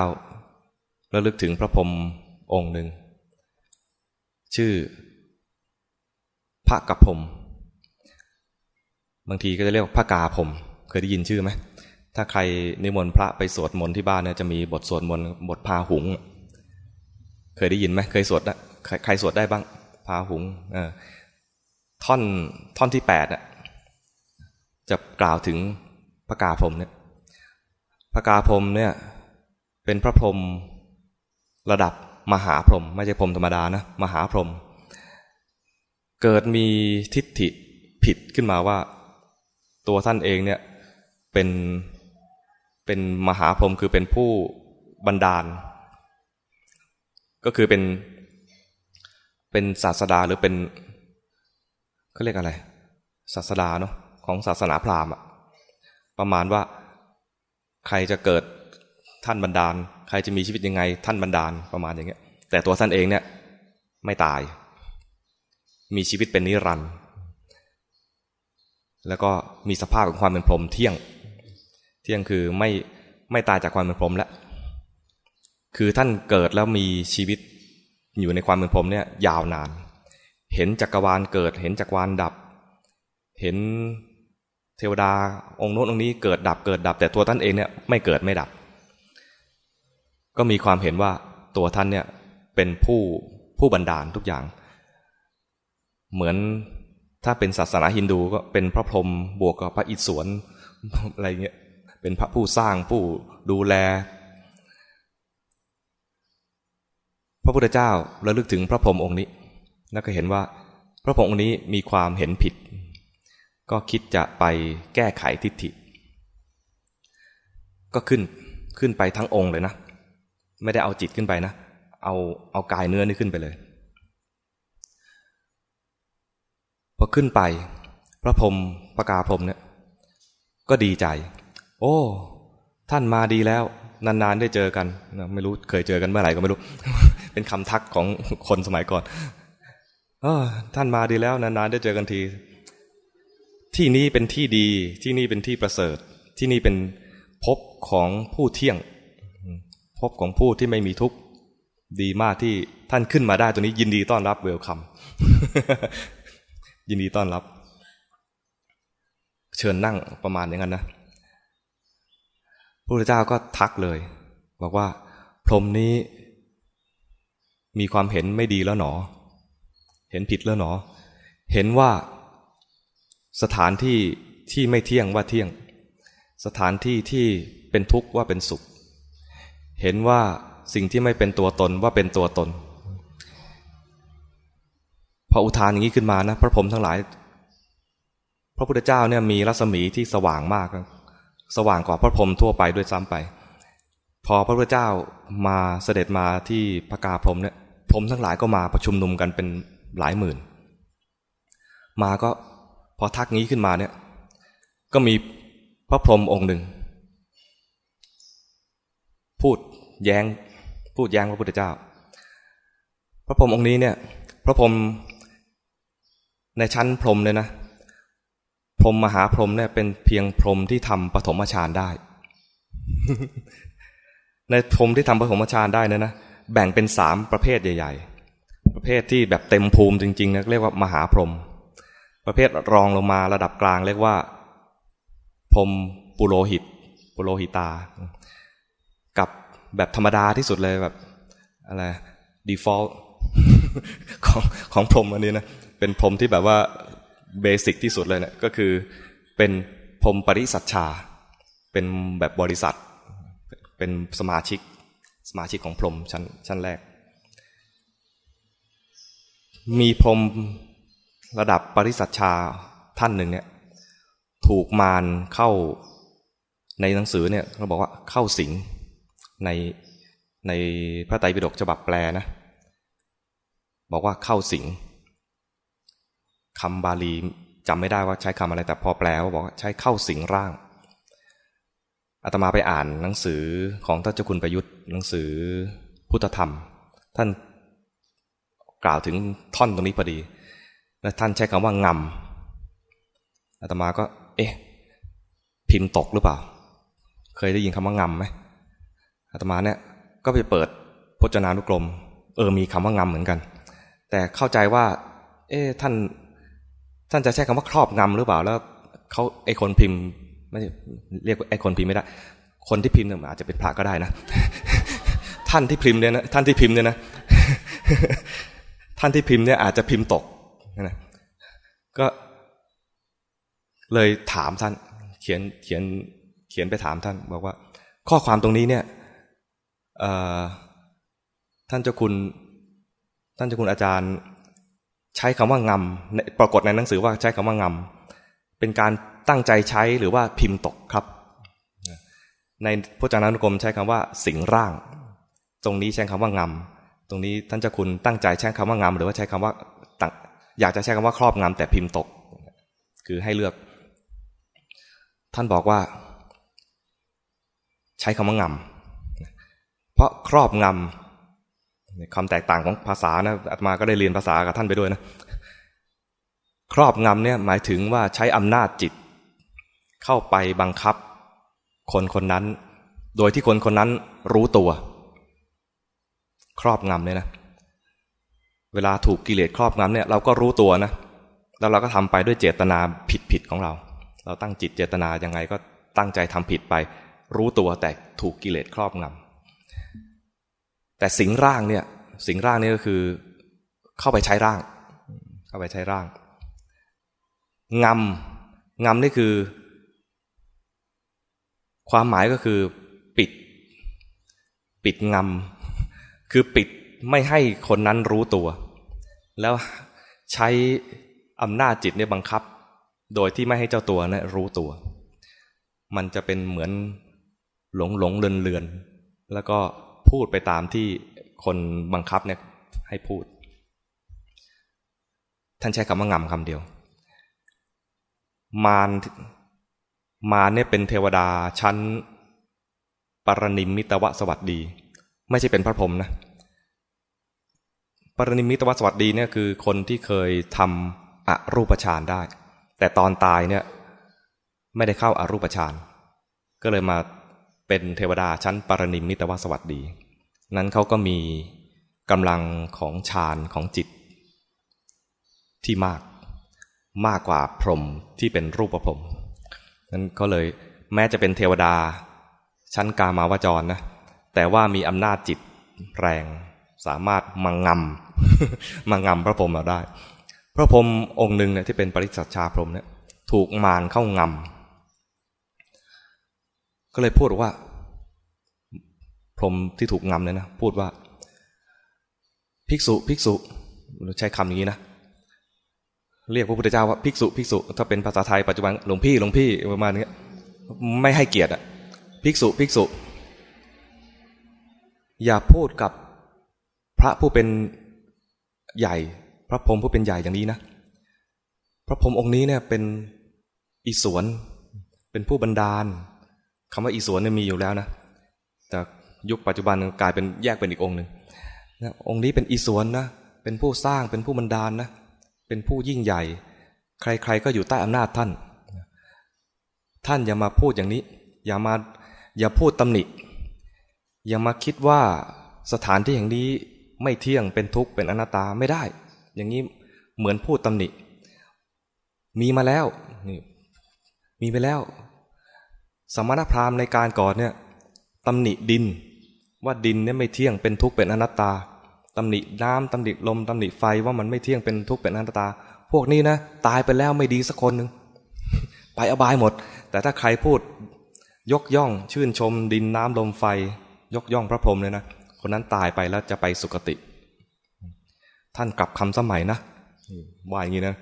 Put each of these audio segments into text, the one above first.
เราระลึกถึงพระพรหมองค์หนึ่ง ชื่อ พระกับพรมบางทีก็จะเรียกพระกาพรมเคยได้ยินชื่อไหมถ้าใครนิมนต์พระไปสวดมนต์ที่บ้านเนี่ยจะมีบทสวดมนต์บทพาหุง เคยได้ยินไหมเคยสวดนะใครสวดได้บ้างพาหุงเออท่อนท่อนที่แปดอะจะกล่าวถึงพระกาพรมเนี่ยพระกาพรมเนี่ย เป็นพระพรหมระดับมหาพรหมไม่ใช่พรหมธรรมดานะมหาพรหมเกิดมีทิฏฐิผิดขึ้นมาว่า ตัวท่านเองเนี่ยเป็นเป็นมหาพรหมคือเป็นผู้บันดาล ก็คือเป็นเป็นศาสดาหรือเป็นเขาเรียกอะไร ศาสดาเนาะของศาสนาพราหมณ์ประมาณว่าใครจะเกิด ท่านบันดาล ใครจะมีชีวิตยังไง ท่านบันดาลประมาณอย่างเงี้ย แต่ตัวท่านเองเนี่ยไม่ตาย มีชีวิตเป็นนิรันดร์แล้วก็มีสภาพของความเป็นพรหมเที่ยง เที่ยงคือไม่ไม่ตายจากความเป็นพรหมแล้วคือท่านเกิดแล้วมีชีวิตอยู่ในความเป็นพรหมเนี่ยยาวนาน เห็นจักรวาลเกิด เห็นจักรวาลดับ เห็นเทวดาองค์โน้นองค์นี้เกิดดับเกิดดับ แต่ตัวท่านเองเนี่ยไม่เกิดไม่ดับ ก็มีความเห็นว่าตัวท่านเนี่ยเป็นผู้ผู้บันดาลทุกอย่าง เหมือนถ้าเป็นศาสนาฮินดูก็เป็นพระพรหมบวกกับพระอิศวรอะไรเงี้ยเป็นพระผู้สร้างผู้ดูแล พระพุทธเจ้าระลึกถึงพระพรหมองค์นี้ แล้วก็เห็นว่าพระพรหมองค์นี้มีความเห็นผิด ก็คิดจะไปแก้ไขทิฏฐิ ก็ขึ้นขึ้นไปทั้งองค์เลยนะ ไม่ได้เอาจิตขึ้นไปนะ เอาเอากายเนื้อนี่ขึ้นไปเลย พอขึ้นไป พระพรหมประกาพรหมเนี่ยก็ดีใจ โอ้ ท่านมาดีแล้ว นานๆได้เจอกันไม่รู้เคยเจอกันเมื่อไหร่ก็ไม่รู้ เป็นคำทักของคนสมัยก่อนอท่านมาดีแล้วนานๆได้เจอกันที ที่นี้เป็นที่ดี ที่นี่เป็นที่ประเสริฐ ที่นี่เป็นพบของผู้เที่ยง พบของผู้ที่ไม่มีทุกข์ดีมากที่ท่านขึ้นมาได้ตัวนี้ ยินดีต้อนรับเวลคัมยินดีต้อนรับ เชิญนั่งประมาณอย่างนั้นนะพระพุทธเจ้าก็ทักเลย บอกว่า พรมนี้มีความเห็นไม่ดีแล้วหนอ เห็นผิดแล้วหนอ เห็นว่าสถานที่ที่ไม่เที่ยงว่าเที่ยง สถานที่ที่เป็นทุกข์ว่าเป็นสุข เห็นว่าสิ่งที่ไม่เป็นตัวตนว่าเป็นตัวตน พออุทานอย่างนี้ขึ้นมานะ พระพรหมทั้งหลาย พระพุทธเจ้าเนี่ยมีรัศมีที่สว่างมาก สว่างกว่าพระพรหมทั่วไปด้วยซ้ำไป พอพระพุทธเจ้ามาเสด็จมาที่พระกาพรหมเนี่ยพรหมทั้งหลายก็มาประชุมนุมกันเป็นหลายหมื่น มาก็พอทักงี้ขึ้นมาเนี่ย ก็มีพระพรหมองค์หนึ่ง พูดแย้ง พูดแย้งพระพุทธเจ้า พระพรหมองค์นี้เนี่ย พระพรหมในชั้นพรมเลยนะ พรมมหาพรมเนี่ยเป็นเพียงพรมที่ทำปฐมฌานได้ ในพรมที่ทำปฐมฌานได้นะนะแบ่งเป็นสามประเภทใหญ่ ๆ ประเภทที่แบบเต็มภูมิจริงๆนะเรียกว่ามหาพรมประเภทรองลงมาระดับกลางเรียกว่า พรมปุโรหิต ปุโรหิตา แบบธรรมดาที่สุดเลยแบบอะไร default ของของพรมอันนี้นะเป็นพรมที่แบบว่าเบสิกที่สุดเลยเนะี่ยก็คือเป็นพรมปริสัชชา เป็นแบบบริษัท เป็นสมาชิกสมาชิกของพรมชั้นชั้นแรก มีพรมระดับปริสัชชาท่านหนึ่งเนี่ยถูกมารเข้าในหนังสือเนี่ยเราบอกว่าเข้าสิง ในในพระไตรปิฎกฉบับแปลนะ บอกว่าเข้าสิงคำบาลีจำไม่ได้ว่าใช้คำอะไรแต่พอแปลว่าบอกใช้เข้าสิงร่างอาตมาไปอ่านหนังสือของท่านเจ้าคุณประยุทธ์หนังสือพุทธธรรม ท่านกล่าวถึงท่อนตรงนี้พอดี และท่านใช้คำว่างำอาตมาก็ เอ๊ะ พิมพ์ตกหรือเปล่า เคยได้ยินคำว่างำไหม อาตมาเนี่ยก็ไปเปิดพจนานุกรม เออมีคำว่างำเหมือนกัน แต่เข้าใจว่า เอ๊ท่าน ท่านจะใช้คำว่าครอบงำหรือเปล่าแล้วเขาไอคนพิมพ์ไม่เรียกไอคนพิมพ์ไม่ได้ คนที่พิมพ์เนี่ยอาจจะเป็นพระก็ได้นะ ท่านที่พิมพ์เนี่ยนะท่านที่พิมพ์เนี่ยนะท่านที่พิมพ์เนี่ยอาจจะพิมพ์ตกนะก็เลยถามท่าน เขียนเขียนเขียนไปถามท่าน บอกว่า ข้อความตรงนี้เนี่ย ท่านเจ้าคุณ ท่านเจ้าคุณอาจารย์ ใช้คำว่างำปรากฏในหนังสือว่าใช้คำว่างำเป็นการตั้งใจใช้หรือว่าพิมพ์ตกครับ ในพจนานุกรมใช้คำว่าสิงร่าง ตรงนี้ใช้คำว่างำตรงนี้ท่านเจ้าคุณตั้งใจใช้คำว่างำหรือว่าใช้คำว่าอยากจะใช้คำว่าครอบงำแต่พิมพ์ตก คือให้เลือก ท่านบอกว่า ใช้คำว่างำ เพราะครอบงำคำแตกต่างของภาษานะอาตมาก็ได้เรียนภาษากับท่านไปด้วยนะครอบงำเนี่ยหมายถึงว่าใช้อำนาจจิต เข้าไปบังคับ คนคนนั้น โดยที่คนคนนั้นรู้ตัว ครอบงำเนี่ยนะเวลาถูกกิเลสครอบงำเนี่ยเราก็รู้ตัวนะแล้วเราก็ทำไปด้วยเจตนาผิดผิดของเรา เราตั้งจิตเจตนายังไงก็ตั้งใจทำผิดไป รู้ตัวแต่ถูกกิเลสครอบงำ แต่สิงร่างเนี่ย สิงร่างนี่ก็คือ เข้าไปใช้ร่าง เข้าไปใช้ร่างงำงำนี่คือ ความหมายก็คือ ปิด ปิดงำคือปิดไม่ให้คนนั้นรู้ตัว แล้วใช้อำนาจจิตเนี่ยบังคับ โดยที่ไม่ให้เจ้าตัวนะรู้ตัว มันจะเป็นเหมือนหลงหลงเลือนเลือนแล้วก็ พูดไปตามที่คนบังคับเนี่ยให้พูด ท่านใช้คำว่างำคำเดียว มารมารเนี่ยเป็นเทวดาชั้น ปรนิมมิตวสวัสดี ไม่ใช่เป็นพระพรหมนะปรนิมิตวสวัสดีเนี่ยคือคนที่เคยทำอรูปฌานได้ แต่ตอนตายเนี่ยไม่ได้เข้าอารูปฌานก็เลยมา เป็นเทวดาชั้นปรนิมิตวสวัสดี นั้นเขาก็มีกำลังของฌานของจิต ที่มากมากกว่าพรหมที่เป็นรูปพรหมนั้นก็เลยแม้จะเป็นเทวดา ชั้นกามาวจรนะ แต่ว่ามีอำนาจจิตแรงสามารถมังงำมังงำพระพรหมเราได้ พระพรหมองค์หนึ่งเนี่ยที่เป็นปริสัชชาพรหมเนี่ยถูกมารเข้างำ ก็เลยพูดว่า พรหมที่ถูกงำเนี่ยนะ พูดว่า ภิกษุ ภิกษุใช้คำอย่างนี้นะ เรียกพระพุทธเจ้าว่าภิกษุ ภิกษุ ถ้าเป็นภาษาไทยปัจจุบันหลวงพี่ หลวงพี่ประมาณนี้ไม่ให้เกียรติอะภิกษุ ภิกษุ อย่าพูดกับพระผู้เป็นใหญ่ พระพรหมผู้เป็นใหญ่อย่างนี้นะ พระพรหมองค์นี้เนี่ยเป็นอิศวรเป็นผู้บันดาล คำว่าอิศวรเนี่ยมีอยู่แล้วนะแต่ยุคปัจจุบันกลายเป็นแยกเป็นอีกองค์หนึ่งนะองค์นี้เป็นอิศวรนะเป็นผู้สร้างเป็นผู้บันดาลนะเป็นผู้ยิ่งใหญ่ ใครๆก็อยู่ใต้อำนาจท่าน ท่านอย่ามาพูดอย่างนี้ อย่ามาอย่าพูดตำหนิอย่ามาคิดว่าสถานที่อย่างนี้ไม่เที่ยงเป็นทุกข์เป็นอนัตตาไม่ได้ อย่างนี้เหมือนพูดตำหนิ มีมาแล้วนี่มีไปแล้ว สมณพราหมณ์ในการก่อนเนี่ยตำหนิดิน ว่าดินเนี่ยไม่เที่ยงเป็นทุกข์เป็นอนัตตาตำหนิน้ำตำหนิลมตำหนิไฟว่ามันไม่เที่ยงเป็นทุกข์เป็นอนัตตา พวกนี้นะตายไปแล้วไม่ดีสักคนหนึ่งไปอบายหมด แต่ถ้าใครพูดยกย่องชื่นชม ดินน้ำลมไฟ ยกย่องพระพรหมเลยนะคนนั้นตายไปแล้วจะไปสุคติ ท่านกลับคำสมัยนะว่าอย่างนี้นะ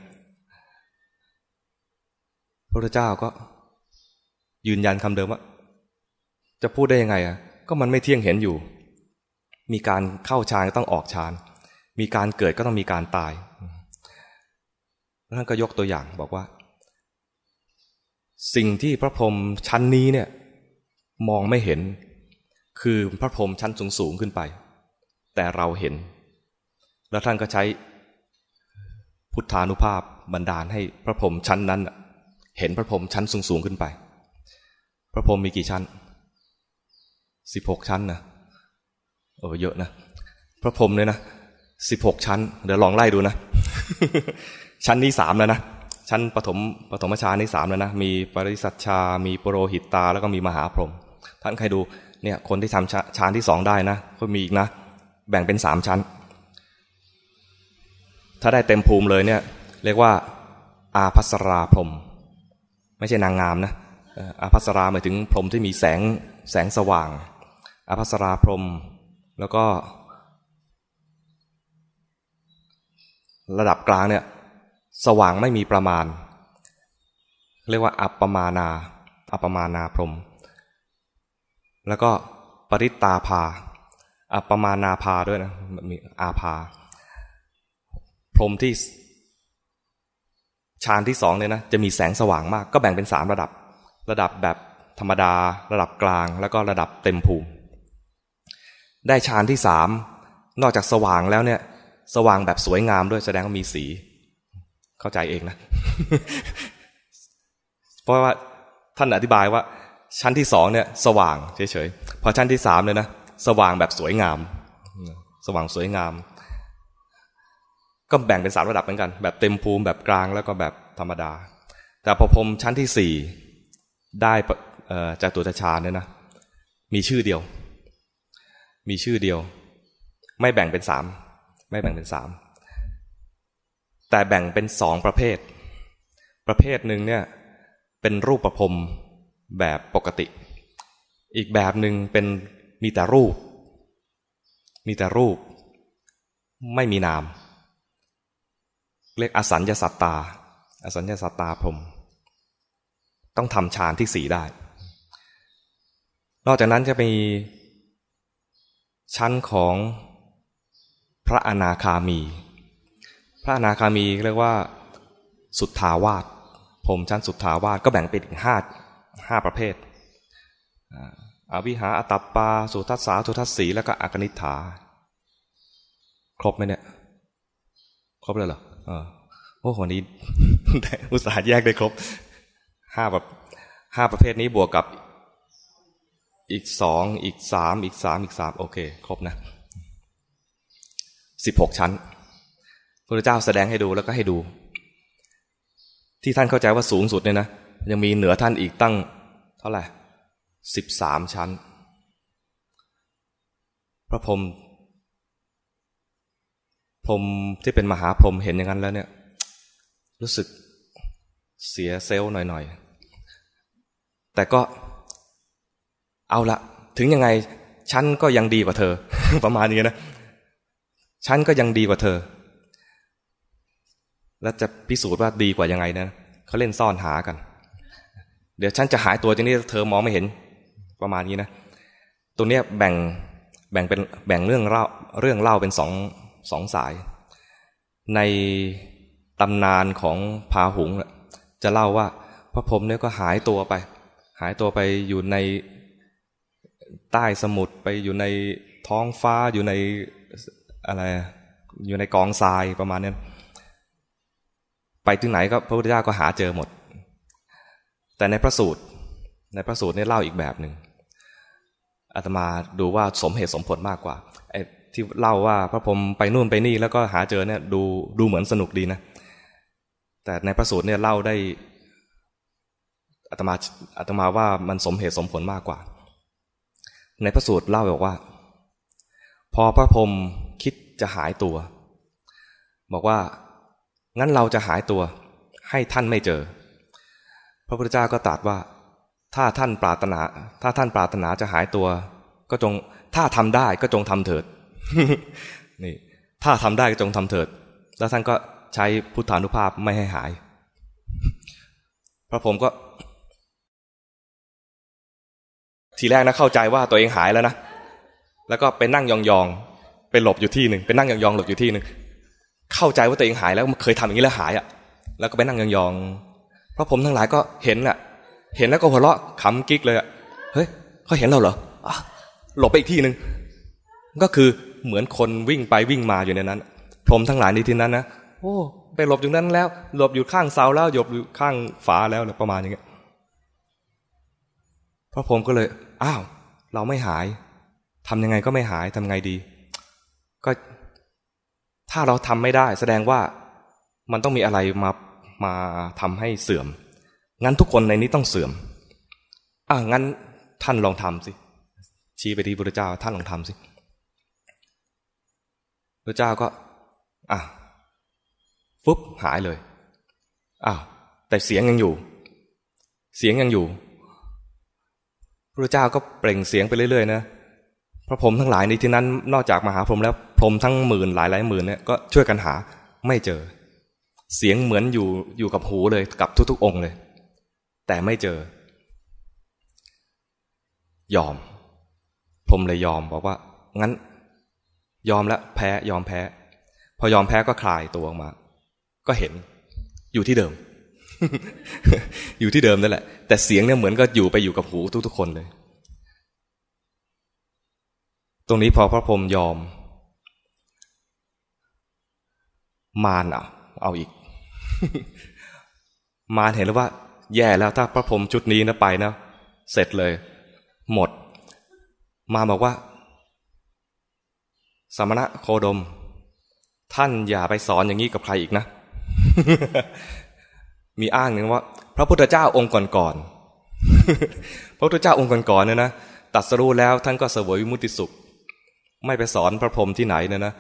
พระเจ้าก็ ยืนยันคำเดิมว่า จะพูดได้ยังไงอะ ก็มันไม่เที่ยงเห็นอยู่ มีการเข้าฌานก็ต้องออกฌาน มีการเกิดก็ต้องมีการตายท่านก็ยกตัวอย่างบอกว่า สิ่งที่พระพรหมชั้นนี้เนี่ย มองไม่เห็น คือพระพรหมชั้นสูงสูงขึ้นไป แต่เราเห็น แล้วท่านก็ใช้พุทธานุภาพบันดาลให้พระพรหมชั้นนั้น เห็นพระพรหมชั้นสูงสูงขึ้นไป พระพรหมมีกี่ชั้นสิบหกชั้นนะโอ้เยอะนะ พระพรหมเลยนะสิบหกชั้น เดี๋ยวลองไล่ดูนะ ชั้นนี้สามแล้วนะ ชั้นปฐมปฐมฌานนี่สามแล้วนะ มีปริสัชชา มีปโรหิตตา แล้วก็มีมหาพรหม ท่านใครดู เนี่ย คนที่ทำฌานที่สองได้นะ ก็มีอีกนะ แบ่งเป็นสามชั้น ถ้าได้เต็มภูมิเลยเนี่ย เรียกว่า อาภัสราพรหม ไม่ใช่นางงามนะ อาภัสราหมายถึงพรมที่มีแสงแสงสว่างอาภัสราพรม แล้วก็ ระดับกลางเนี่ยสว่างไม่มีประมาณ เรียกว่าอัปปมานาอัปปมานาพรม แล้วก็ปริตตาภาอัปปมานาภาด้วยนะมีอาภา พรมที่ฌานที่สองเนี่ยนะจะมีแสงสว่างมาก ก็แบ่งเป็นสามระดับ ระดับแบบธรรมดา ระดับกลางแล้วก็ระดับเต็มภูมิ ได้ฌานที่สามนอกจากสว่างแล้วเนี่ย สว่างแบบสวยงามด้วยแสดงว่ามีสี เข้าใจเองนะ เพราะว่าท่านอธิบายว่า ชั้นที่สองเนี่ย สว่างเฉยๆพอชั้นที่สามเนี่ยนะสว่างแบบสวยงาม สว่างสวยงาม ก็แบ่งเป็นสามระดับเหมือนกัน แบบเต็มภูมิแบบกลางแล้วก็แบบธรรมดา แต่พอพรมชั้นที่สี่ ได้จากตัวฌานเนี่ยนะ มีชื่อเดียว มีชื่อเดียว ไม่แบ่งเป็นสามไม่แบ่งเป็นสามแต่แบ่งเป็นสองประเภท ประเภทหนึ่งเนี่ยเป็นรูปประพรมแบบปกติ อีกแบบหนึ่งเป็นมีแต่รูป มีแต่รูป ไม่มีนาม เรียกอสัญญาสัตตา อสัญญาสัตตาพรม ต้องทำฌานที่สี่ได้ นอกจากนั้นจะมีชั้นของพระอนาคามี พระอนาคามีเรียกว่าสุทธาวาสพรมชั้นสุทธาวาสก็แบ่งเป็นอีกห้าห้าประเภทอวิหาอตัปปา สุทัสสาทุทัสสีแล้วก็อกนิฐา ครบไหมเนี่ย ครบเลยเหรอโอ้โหนี้อุตสาห์แยกได้ครบ ห้าแบบห้าประเภทนี้บวกกับอีกสองอีกสามอีกสามอีกสามโอเค ครบนะสิบหกชั้นพระเจ้าแสดงให้ดูแล้วก็ให้ดู ที่ท่านเข้าใจว่าสูงสุดเนี่ยนะ ยังมีเหนือท่านอีกตั้ง เท่าไหร่สิบสามชั้น พระพรหมพรมที่เป็นมหาพรหมเห็นอย่างนั้นแล้วเนี่ย รู้สึกเสียเซลล์หน่อยๆ แต่ก็เอาละถึงยังไงฉันก็ยังดีกว่าเธอ ประมาณนี้นะฉันก็ยังดีกว่าเธอ แล้วจะพิสูจน์ว่าดีกว่ายังไงนะเขาเล่นซ่อนหากัน เดี๋ยวฉันจะหายตัวจางนี้เธอมองไม่เห็น ประมาณนี้นะตัวเนี้ยแบ่งแบ่งเป็นแบ่งเรื่องเล่าเรื่องเล่าเป็นสองสองสาย ในตำนานของพาหุงจะเล่าว่าพระพรหมเนี่ยก็หายตัวไป หายตัวไปอยู่ในใต้สมุทรไปอยู่ในท้องฟ้าอยู่ในอะไรอยู่ในกองทรายประมาณนี้ไปที่ไหนก็พระพุทธเจ้าก็หาเจอหมด แต่ในพระสูตร ในพระสูตรนี่เล่าอีกแบบหนึ่งอาตมาดูว่าสมเหตุสมผลมากกว่าที่เล่าว่าพระพรหมไปนู่นไปนี่แล้วก็หาเจอเนี่ยดูดูเหมือนสนุกดีนะ แต่ในพระสูตรเนี่ยเล่าได้ อาตมาอาตมาว่ามันสมเหตุสมผลมากกว่า ในพระสูตรเล่าบอกว่า พอพระพรหมคิดจะหายตัว บอกว่า งั้นเราจะหายตัว ให้ท่านไม่เจอ พระพุทธเจ้าก็ตรัสว่า ถ้าท่านปรารถนา ถ้าท่านปรารถนาจะหายตัว ก็จงถ้าทำได้ก็จงทำเถิดนี่ ถ้าทำได้ก็จงทำเถิด แล้วท่านก็ใช้พุทธานุภาพไม่ให้หาย พระผมก็ ทีแรกนะเข้าใจว่าตัวเองหายแล้วนะแล้วก็ไปนั่งยองๆไปหลบอยู่ที่หนึ่งไปนั่งยองๆหลบอยู่ที่หนึ่งเข้าใจว่าตัวเองหายแล้วเคยทำอย่างนี้แล้วหายอะ แล้วก็ไปนั่งยองๆเพราะผมทั้งหลายก็เห็นอะ เห็นแล้วก็หัวเราะขำกิ๊กเลยอะเฮ้ยเขาเห็นเราเหรอหลบไปอีกที่หนึ่งก็คือเหมือนคนวิ่งไปวิ่งมาอยู่ในนั้น พรมทั้งหลายในที่นั้นนะโอ้ไปหลบอยู่นั้นแล้ว หลบอยู่ข้างเสาแล้วหลบอยู่ข้างฝาแล้วประมาณอย่างเงี้ยพระพรมก็เลย อ้าว เราไม่หายทำยังไงก็ไม่หายทำไงดี ก็ถ้าเราทำไม่ได้ แสดงว่ามันต้องมีอะไรมามาทำให้เสื่อม งั้นทุกคนในนี้ต้องเสื่อมอะงั้นท่านลองทำสิ ชี้ไปที่พระเจ้าท่านลองทำสิพระเจ้าก็อะฟุ๊บหายเลยอ้าวแต่เสียงยังอยู่ เสียงยังอยู่ พระเจ้าก็เปล่งเสียงไปเรื่อยๆนะพระพรหมทั้งหลายในที่นั้นนอกจากมหาพรหมแล้วพรหมทั้งหมื่นหลายหลายหมื่นเนี่ยก็ช่วยกันหาไม่เจอ เสียงเหมือนอยู่อยู่กับหูเลยกับทุกๆ องค์เลย แต่ไม่เจอ ยอมพรหมเลยยอมบอกว่า งั้น ยอมแล้วแพ้ยอมแพ้ พอยอมแพ้ก็คลายตัวออกมา ก็เห็นอยู่ที่เดิม อยู่ที่เดิมนั่นแหละ แต่เสียงเนี่ยเหมือนก็อยู่ไปอยู่กับหูทุกๆคนเลย ตรงนี้พอพระพรหมยอม มารอะเอาอีก มารเห็นแล้วว่า แย่แล้วถ้าพระพรหมชุดนี้นะไปนะเสร็จเลย หมด มาบอกว่า สมณะโคดม ท่านอย่าไปสอนอย่างนี้กับใครอีกนะ มีอ้างหนึ่งว่า พระพุทธเจ้าองค์ก่อนๆพระพุทธเจ้าองค์ก่อนๆเนี่ยนะตัดสรู้แล้วท่านก็เสวยวิมุติสุข ไม่ไปสอนพระพรหมที่ไหนเนี่ยนะ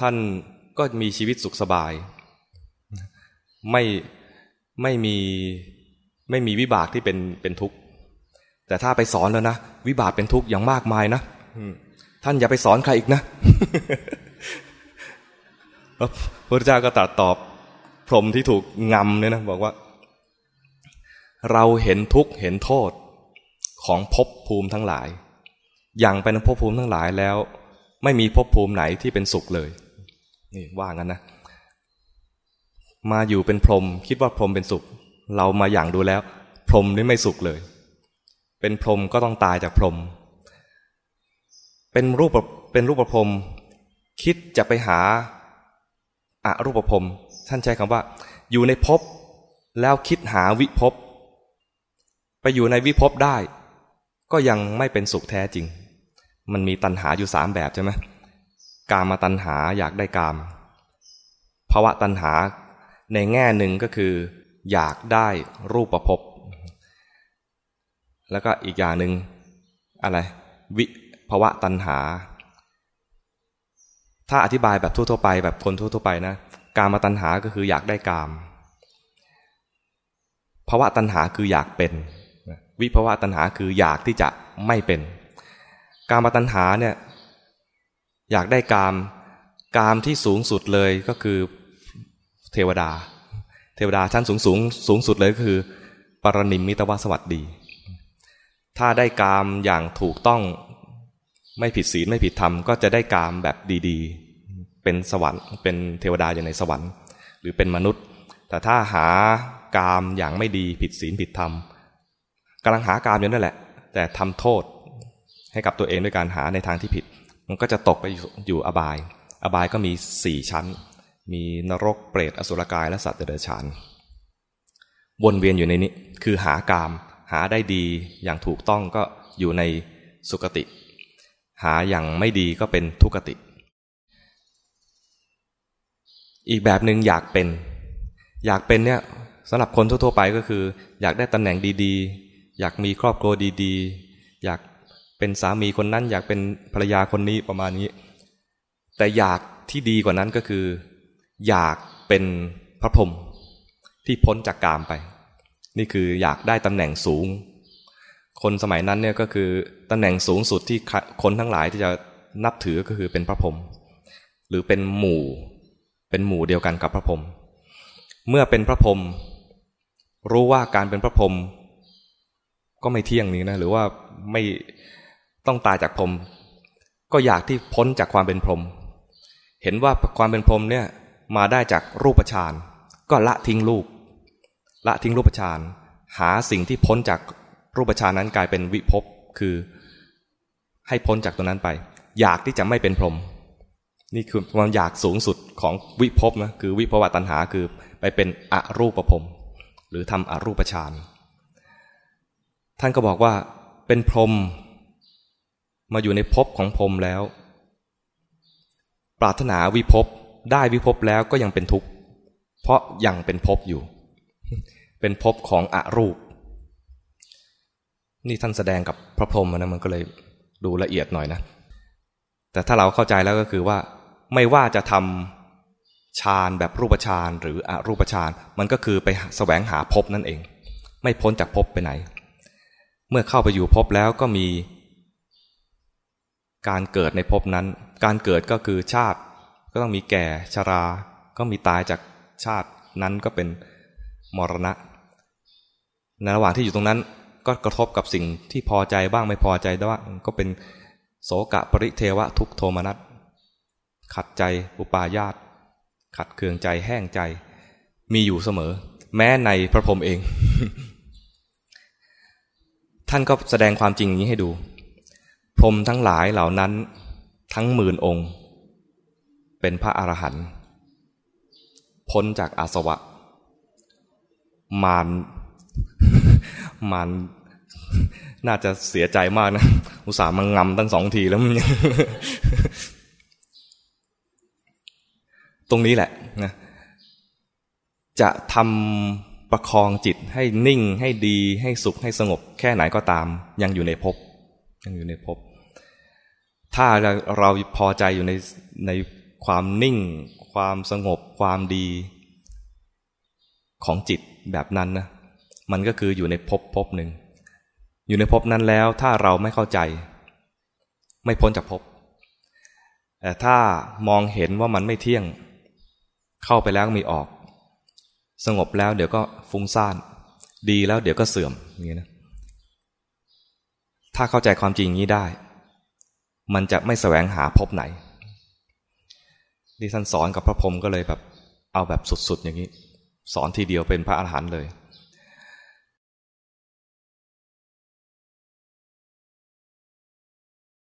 ท่านก็มีชีวิตสุขสบาย ไม่ไม่มีไม่มีวิบากที่เป็นเป็นทุกข์แต่ถ้าไปสอนแล้วนะวิบากเป็นทุกข์อย่างมากมายนะท่านอย่าไปสอนใครอีกนะพระพุทธเจ้าก็ตรัสตอบ พรหมที่ถูกงำเนี่ยนะบอกว่า เราเห็นทุกข์เห็นโทษของภพภูมิทั้งหลาย อย่างเป็นภพภูมิทั้งหลายแล้ว ไม่มีภพภูมิไหนที่เป็นสุขเลยนี่ว่างั้นนะ มาอยู่เป็นพรหมคิดว่าพรหมเป็นสุข เรามาอย่างดูแล้ว พรหมนี่ไม่สุขเลย เป็นพรหมก็ต้องตายจากพรหมเป็นรูปเป็นรูปประพรหมคิดจะไปหาอารูปพรม ท่านใช้คำว่า อยู่ในภพแล้วคิดหาวิภพไปอยู่ในวิภพได้ ก็ยังไม่เป็นสุขแท้จริง มันมีตัณหาอยู่สามแบบใช่ไหมกามาตัณหาอยากได้กามภาวะตัณหาในแง่หนึ่งก็คือ อยากได้รูปประพบแล้วก็อีกอย่างหนึ่งอะไร วิภาวะตัณหา ถ้าอธิบายแบบทั่วๆไป แบบคนทั่วๆไปนะ กามาตัณหาก็คืออยากได้กามภาวะตัณหาคืออยากเป็น วิภาวะตัณหาคืออยากที่จะไม่เป็น กามาตัณหาเนี่ยอยากได้กาม กามที่สูงสุดเลยก็คือเทวดา เทวดาชั้นสูงสูงสูงสุดเลยก็คือ ปรนิมมิตวสวัสดี ถ้าได้กามอย่างถูกต้องไม่ผิดศีลไม่ผิดธรรม ก็จะได้กามแบบดี ๆ เป็นสวรรค์เป็นเทวดาอยู่ในสวรรค์ หรือเป็นมนุษย์ แต่ถ้าหากามอย่างไม่ดีผิดศีลผิดธรรมกำลังหากามอยู่นั่นแหละ แต่ทำโทษให้กับตัวเองด้วยการหาในทางที่ผิด มันก็จะตกไปอยู่อบาย อบายก็มีสี่ชั้น มีนรกเปรตอสุรกายและสัตว์เดรัจฉานวนเวียนอยู่ในนี้คือหากาม หาได้ดีอย่างถูกต้องก็อยู่ในสุคติ หาอย่างไม่ดีก็เป็นทุกติ อีกแบบหนึ่งอยากเป็น อยากเป็นเนี่ยสำหรับคนทั่วๆไปก็คือ อยากได้ตำแหน่งดีๆ อยากมีครอบครัวดีๆ อยากเป็นสามีคนนั้น อยากเป็นภรรยาคนนี้ประมาณนี้ แต่อยากที่ดีกว่านั้นก็คือ อยากเป็นพระพรหมที่พ้นจากกามไป นี่คืออยากได้ตำแหน่งสูง คนสมัยนั้นเนี่ยก็คือตำแหน่งสูงสุดที่คนทั้งหลายที่จะนับถือก็คือเป็นพระพรหมหรือเป็นหมู่ เป็นหมู่เดียวกันกับพระพรหมเมื่อเป็นพระพรหมรู้ว่าการเป็นพระพรหมก็ไม่เที่ยงนี้นะหรือว่าไม่ต้องตายจากพรหมก็อยากที่พ้นจากความเป็นพรหมเห็นว่าความเป็นพรหมเนี่ยมาได้จากรูปฌานก็ละทิ้งรูป ละทิ้งรูปฌานหาสิ่งที่พ้นจากรูปฌานนั้นกลายเป็นวิภพคือให้พ้นจากตัวนั้นไป อยากที่จะไม่เป็นพรหม นี่คือความอยากสูงสุดของวิภพนะคือวิภวตัณหาคือไปเป็นอรูปภพหรือทำอรูปฌานท่านก็บอกว่าเป็นพรหมมาอยู่ในภพของพรหมแล้ว ปรารถนาวิภพได้วิภพแล้วก็ยังเป็นทุกข์เพราะยังเป็นภพอยู่ เป็นภพของอรูป นี่ท่านแสดงกับพระพรหมนะมันก็เลยดูละเอียดหน่อยนะ แต่ถ้าเราเข้าใจแล้วก็คือว่า ไม่ว่าจะทำฌานแบบรูปฌานหรืออรูปฌานมันก็คือไปแสวงหาภพนั่นเอง ไม่พ้นจากภพไปไหน เมื่อเข้าไปอยู่ภพแล้วก็มี การเกิดในภพนั้น การเกิดก็คือชาติ ก็ต้องมีแก่ชรา ก็มีตายจากชาตินั้นก็เป็นมรณะในระหว่างที่อยู่ตรงนั้นก็กระทบกับสิ่งที่พอใจบ้างไม่พอใจบ้างก็เป็นโสกะปริเทวะทุกโทมนัส ขัดใจอุปาญาต ขัดเคืองใจแห้งใจ มีอยู่เสมอ แม้ในพระพรหมเอง ท่านก็แสดงความจริงนี้ให้ดู พรหมทั้งหลายเหล่านั้นทั้งหมื่นองค์ เป็นพระอรหันต์พ้นจากอาสวะ มารมารน่าจะเสียใจมากนะ อุตส่าห์มังงำตั้งสองทีแล้วมันยัง ตรงนี้แหละนะจะทำประคองจิตให้นิ่งให้ดีให้สุขให้สงบ แค่ไหนก็ตาม ยังอยู่ในภพยังอยู่ในภพถ้าเราเราพอใจอยู่ในในความนิ่ง ความสงบ ความดีของจิตแบบนั้นนะมันก็คืออยู่ในภพภพหนึ่ง อยู่ในภพนั้นแล้วถ้าเราไม่เข้าใจ ไม่พ้นจากภพแต่ถ้ามองเห็นว่ามันไม่เที่ยง เข้าไปแล้วมีออก สงบแล้วเดี๋ยวก็ฟุ้งซ่าน ดีแล้วเดี๋ยวก็เสื่อมอย่างนี้นะถ้าเข้าใจความจริงนี้ได้ มันจะไม่แสวงหาพบไหนที่ท่านสอนกับพระพรหมก็เลยแบบเอาแบบสุดๆอย่างนี้ สอนทีเดียวเป็นพระอาหารหันต์เลย